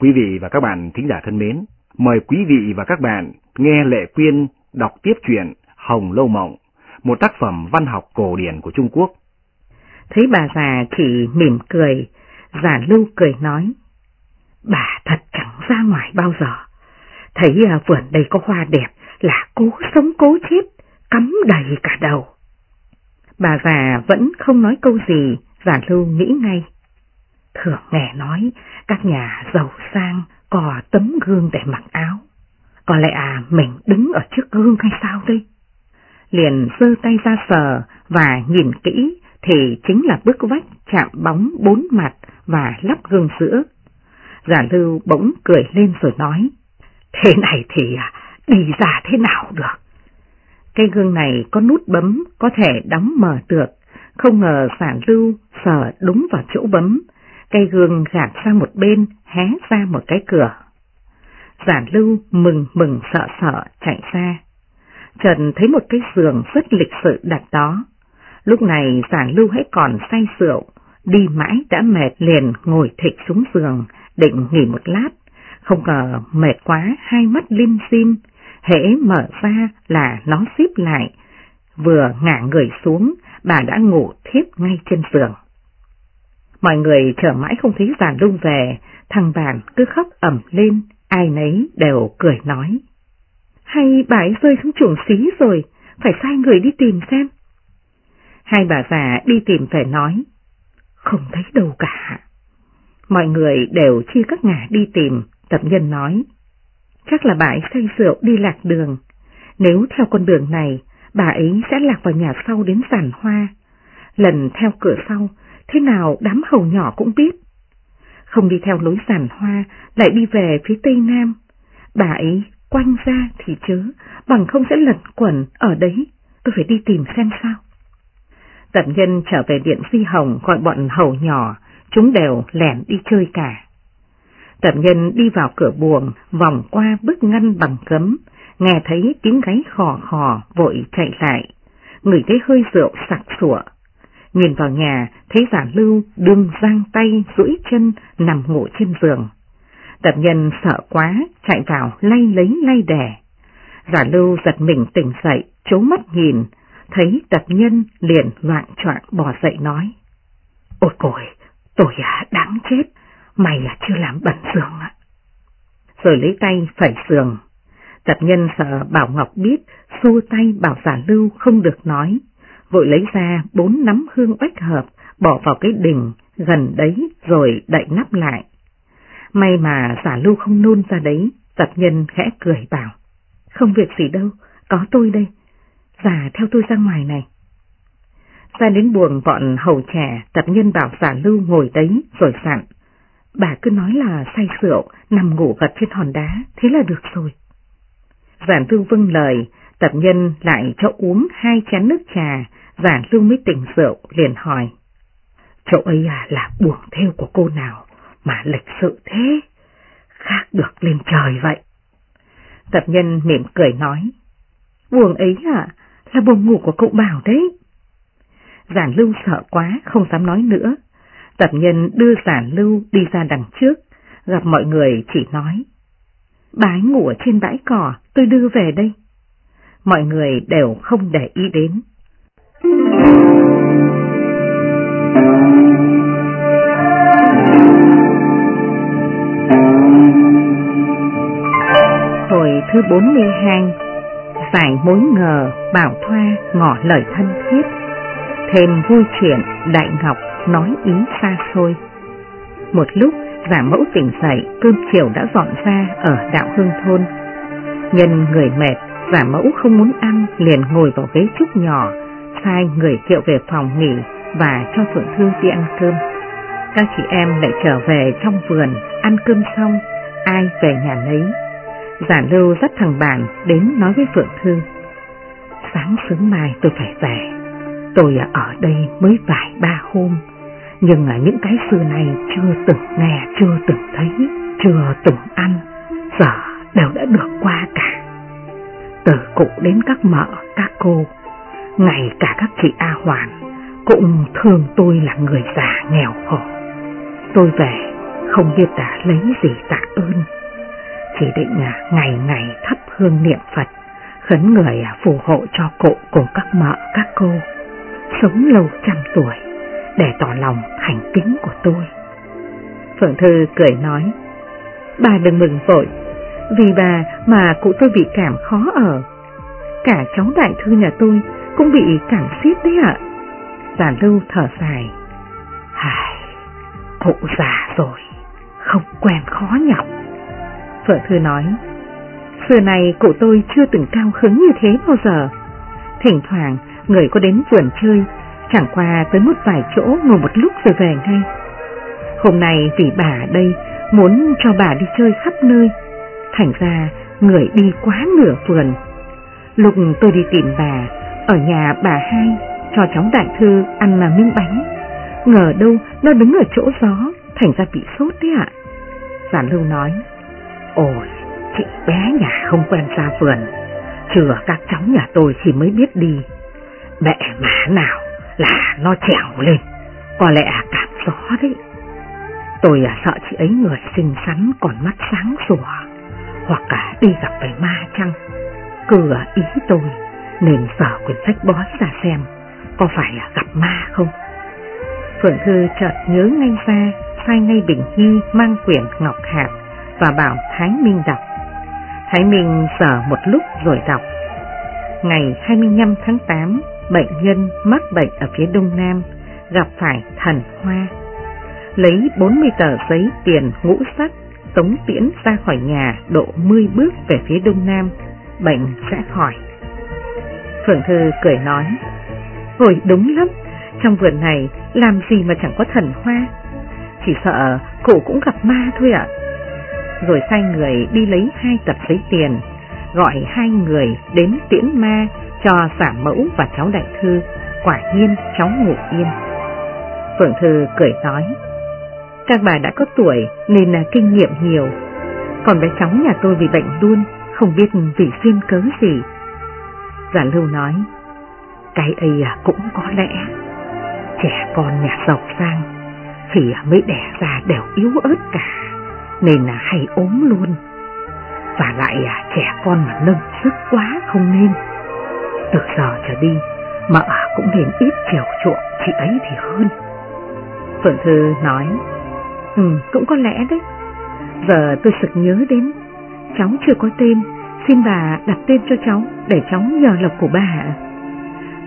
Quý vị và các bạn thính giả thân mến, mời quý vị và các bạn nghe Lệ Quyên đọc tiếp truyện Hồng Lâu Mộng, một tác phẩm văn học cổ điển của Trung Quốc. Thấy bà già chỉ mỉm cười, giả lưu cười nói, bà thật chẳng ra ngoài bao giờ. Thấy à, vườn đây có hoa đẹp là cố sống cố chết, cắm đầy cả đầu. Bà già vẫn không nói câu gì, giả lưu nghĩ ngay. Thường nghe nói các nhà giàu sang có tấm gương để mặc áo. Có lẽ à mình đứng ở trước gương hay sao đây? Liền giơ tay ra sờ và nhìn kỹ thì chính là bức vách chạm bóng bốn mặt và lắp gương sữa. Giả lưu bỗng cười lên rồi nói, thế này thì à, đi ra thế nào được? cái gương này có nút bấm có thể đóng mở được, không ngờ giả lưu sờ đúng vào chỗ bấm, cây gương gạt sang một bên hé ra một cái cửa. giản lưu mừng mừng sợ sợ chạy ra. Trần thấy một cái giường rất lịch sự đặt đó. Lúc này giản lưu hãy còn say rượu, đi mãi đã mệt liền ngồi thịt xuống giường, định nghỉ một lát. Không ngờ mệt quá, hai mắt lim dim, hễ mở ra là nó xíp lại. Vừa ngả người xuống, bà đã ngủ thiếp ngay trên giường. Mọi người chờ mãi không thấy giàn lung về, thằng bạn cứ khóc ẩm lên, ai nấy đều cười nói. Hay bà ấy rơi xuống chuồng xí rồi, phải sai người đi tìm xem. Hai bà già đi tìm phải nói, không thấy đâu cả. Mọi người đều chia các ngả đi tìm, tập nhân nói. Chắc là bà ấy say rượu đi lạc đường. Nếu theo con đường này, bà ấy sẽ lạc vào nhà sau đến giàn hoa. Lần theo cửa sau, thế nào đám hầu nhỏ cũng biết. Không đi theo lối giản hoa, lại đi về phía tây nam. Bà ấy quanh ra thì chớ, bằng không sẽ lật quẩn ở đấy, tôi phải đi tìm xem sao. Tập nhân trở về điện Phi Hồng gọi bọn hầu nhỏ, chúng đều lẻn đi chơi cả. Tập nhân đi vào cửa buồng, vòng qua bức ngăn bằng cấm, nghe thấy tiếng gáy khò khò, vội chạy lại, người thấy hơi rượu sặc sủa. Nhìn vào nhà, thấy giả lưu đương giang tay, duỗi chân, nằm ngủ trên giường. Tập nhân sợ quá, chạy vào lay lấy lay đẻ. Giả lưu giật mình tỉnh dậy, chố mắt nhìn, thấy tập nhân liền loạn trọn bỏ dậy nói. Ôi cồi, tôi à, đáng chết, mày à chưa làm bẩn giường ạ. Rồi lấy tay phẩy giường. Tập nhân sợ Bảo Ngọc biết, xua tay bảo giả lưu không được nói, vội lấy ra bốn nắm hương bách hợp, bỏ vào cái đình gần đấy rồi đậy nắp lại. May mà giả lưu không nôn ra đấy, tập nhân khẽ cười bảo. Không việc gì đâu, có tôi đây. Giả theo tôi ra ngoài này. Ra đến buồng bọn hầu trẻ, tập nhân bảo giả lưu ngồi đấy rồi sẵn. Bà cứ nói là say rượu, nằm ngủ gật trên hòn đá, thế là được rồi. Giản thư vâng lời, tập nhân lại cho uống hai chén nước trà, giản lưu mới tỉnh rượu, liền hỏi. Chỗ ấy à là buồng theo của cô nào mà lịch sự thế, khác được lên trời vậy. Tập nhân mỉm cười nói. Buồng ấy à, là buồng ngủ của cậu Bảo đấy. Giản lưu sợ quá, không dám nói nữa. Tập nhân đưa giản lưu đi ra đằng trước, gặp mọi người chỉ nói. Bái ngủ ở trên bãi cỏ, tôi đưa về đây. Mọi người đều không để ý đến. Hồi thứ 42 Giải mối ngờ bảo thoa ngỏ lời thân thiết, Thêm vui chuyện Đại Ngọc nói ý xa xôi. Một lúc, giả mẫu tỉnh dậy, cơm chiều đã dọn ra ở đạo hương thôn. Nhân người mệt, giả mẫu không muốn ăn, liền ngồi vào ghế trúc nhỏ Sai người kiệu về phòng nghỉ và cho Phượng Thư đi ăn cơm Các chị em lại trở về trong vườn ăn cơm xong ai về nhà lấy Giả lưu dắt thằng bạn đến nói với Phượng Thư. Sáng sớm mai tôi phải về. Tôi ở đây mới vài ba hôm, nhưng ở những cái xưa này chưa từng nghe, chưa từng thấy, chưa từng ăn, giờ đều đã được qua cả. Từ cụ đến các mợ, các cô, ngay cả các chị A Hoàn cũng thương tôi là người già nghèo khổ. Tôi về không biết đã lấy gì tạ ơn, chỉ định à, ngày ngày thắp hương niệm Phật, khấn người à, phù hộ cho cụ cùng các mợ, các cô, sống lâu trăm tuổi để tỏ lòng thành kính của tôi. Phượng Thư cười nói, bà đừng mừng vội, vì bà mà cụ tôi bị cảm khó ở. Cả cháu đại thư nhà tôi cũng bị cảm xiết đấy ạ. Già lưu thở dài. Hài, cụ già rồi, không quen khó nhọc. vợ Thư nói, xưa này cụ tôi chưa từng cao hứng như thế bao giờ. Thỉnh thoảng người có đến vườn chơi, chẳng qua tới một vài chỗ ngồi một lúc rồi về ngay. Hôm nay vì bà ở đây muốn cho bà đi chơi khắp nơi, thành ra người đi quá nửa vườn. Lúc tôi đi tìm bà, ở nhà bà hai cho cháu đại thư ăn mà miếng bánh, ngờ đâu nó đứng ở chỗ gió, thành ra bị sốt đấy ạ. Giản lưu nói, ôi, chị bé nhà không quen ra vườn, chừa các cháu nhà tôi thì mới biết đi. Mẹ má nào là nó trẻo lên, có lẽ cảm gió đấy. Tôi à, sợ chị ấy người xinh xắn còn mắt sáng sủa, hoặc cả đi gặp phải ma chăng. cửa à, ý tôi nên sở quyển sách bó ra xem có phải là gặp ma không. Phượng Thư chợt nhớ ngay ra, sai ngay Bình Nhi mang quyển Ngọc Hạt và bảo Thái Minh đọc. Thái Minh sở một lúc rồi đọc. Ngày 25 tháng 8, bệnh nhân mắc bệnh ở phía đông nam, gặp phải thần hoa lấy 40 tờ giấy tiền ngũ sắc, tống tiễn ra khỏi nhà độ 10 bước về phía đông nam, bệnh sẽ khỏi. Phượng Thư cười nói, Ôi đúng lắm, trong vườn này làm gì mà chẳng có thần hoa, chỉ sợ cụ cũng gặp ma thôi ạ. Rồi sai người đi lấy hai tập giấy tiền, gọi hai người đến tiễn ma cho giả mẫu và cháu đại thư, quả nhiên cháu ngủ yên. Phượng Thư cười nói, các bà đã có tuổi nên là kinh nghiệm nhiều. Còn bé cháu nhà tôi vì bệnh luôn, không biết vì duyên cớ gì. Giả lưu nói, cái ấy à, cũng có lẽ, trẻ con nhà giàu sang, thì mới đẻ ra đều yếu ớt cả, nên là hay ốm luôn. Và lại à, trẻ con mà nâng sức quá không nên. Từ giờ trở đi, mợ cũng nên ít chiều chuộng chị ấy thì hơn. Phượng Thư nói, Ừ, cũng có lẽ đấy. Giờ tôi sực nhớ đến, cháu chưa có tên, xin bà đặt tên cho cháu để cháu nhờ lộc của bà.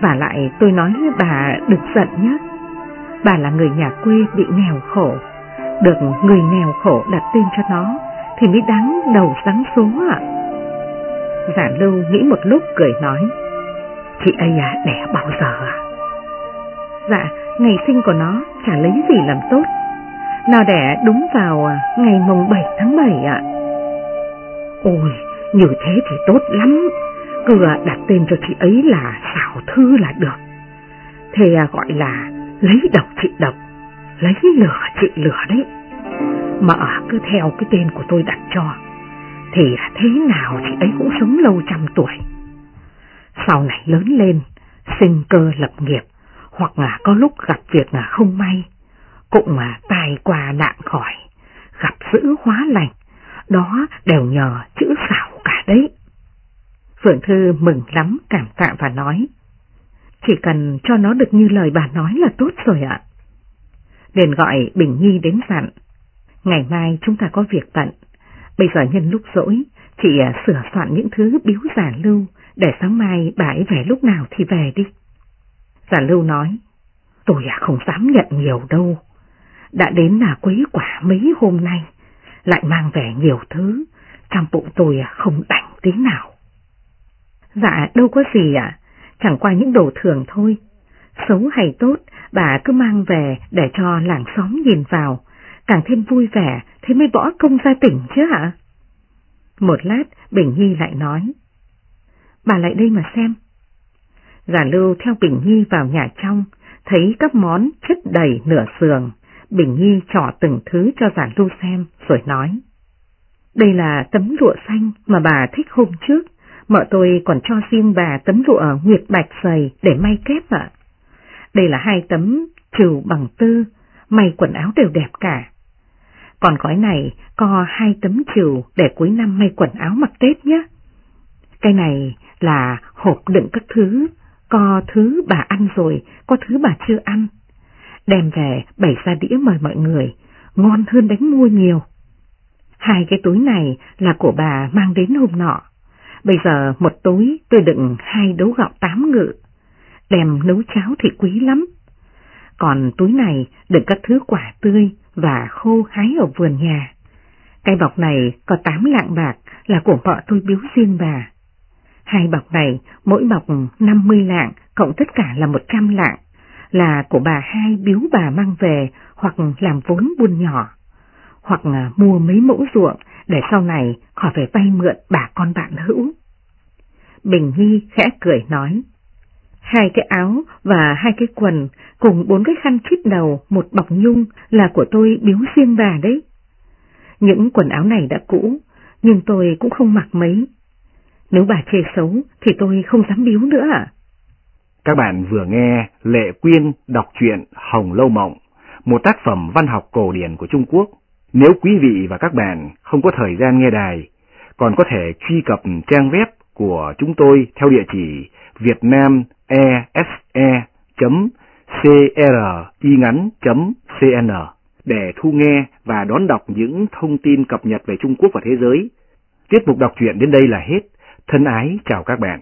Và lại tôi nói với bà đừng giận nhé. Bà là người nhà quê bị nghèo khổ, được người nghèo khổ đặt tên cho nó thì mới đáng đầu sáng số ạ. Giả lưu nghĩ một lúc cười nói, chị ấy à đẻ bao giờ à? Dạ, ngày sinh của nó chả lấy gì làm tốt nó đẻ đúng vào ngày mùng 7 tháng 7 ạ. Ôi, như thế thì tốt lắm. Cứ à, đặt tên cho chị ấy là xảo thư là được. Thế à, gọi là lấy độc chị độc, lấy lửa chị lửa đấy. Mà à, cứ theo cái tên của tôi đặt cho, thì thế nào chị ấy cũng sống lâu trăm tuổi. Sau này lớn lên, sinh cơ lập nghiệp, hoặc là có lúc gặp việc là không may, cũng mà tài qua nạn khỏi, gặp giữ hóa lành, đó đều nhờ chữ đấy. Phượng Thư mừng lắm cảm tạ và nói, chỉ cần cho nó được như lời bà nói là tốt rồi ạ. Liền gọi Bình Nhi đến dặn, ngày mai chúng ta có việc tận. bây giờ nhân lúc rỗi, chị à, sửa soạn những thứ biếu giả lưu, để sáng mai bà ấy về lúc nào thì về đi. Giả lưu nói, tôi à không dám nhận nhiều đâu, đã đến là quý quả mấy hôm nay, lại mang về nhiều thứ, trong bụng tôi à, không đảnh tí nào. Dạ đâu có gì ạ, chẳng qua những đồ thường thôi. Xấu hay tốt, bà cứ mang về để cho làng xóm nhìn vào, càng thêm vui vẻ, thế mới bỏ công ra tỉnh chứ hả? Một lát, Bình Nhi lại nói. Bà lại đây mà xem. Giả lưu theo Bình Nhi vào nhà trong, thấy các món chất đầy nửa sườn. Bình Nhi trỏ từng thứ cho giả lưu xem rồi nói. Đây là tấm lụa xanh mà bà thích hôm trước, mợ tôi còn cho riêng bà tấm lụa nguyệt bạch dày để may kép ạ. Đây là hai tấm trừ bằng tư, may quần áo đều đẹp cả. Còn gói này có hai tấm trừ để cuối năm may quần áo mặc Tết nhé. Cái này là hộp đựng các thứ, có thứ bà ăn rồi, có thứ bà chưa ăn. Đem về bày ra đĩa mời mọi người, ngon hơn đánh mua nhiều. Hai cái túi này là của bà mang đến hôm nọ. Bây giờ một túi tôi đựng hai đấu gạo tám ngự. Đem nấu cháo thì quý lắm. Còn túi này đựng các thứ quả tươi và khô hái ở vườn nhà. Cái bọc này có tám lạng bạc là của vợ tôi biếu riêng bà. Hai bọc này, mỗi bọc 50 lạng, cộng tất cả là 100 lạng, là của bà hai biếu bà mang về hoặc làm vốn buôn nhỏ, hoặc mua mấy mẫu ruộng để sau này khỏi phải vay mượn bà con bạn hữu. Bình Nhi khẽ cười nói, hai cái áo và hai cái quần cùng bốn cái khăn chít đầu một bọc nhung là của tôi biếu riêng bà đấy. Những quần áo này đã cũ, nhưng tôi cũng không mặc mấy. Nếu bà chê xấu thì tôi không dám biếu nữa à? Các bạn vừa nghe Lệ Quyên đọc truyện Hồng Lâu Mộng, một tác phẩm văn học cổ điển của Trung Quốc. Nếu quý vị và các bạn không có thời gian nghe đài, còn có thể truy cập trang web của chúng tôi theo địa chỉ vietnamese.cringắn.cn để thu nghe và đón đọc những thông tin cập nhật về Trung Quốc và thế giới. Tiết mục đọc truyện đến đây là hết. Thân ái chào các bạn.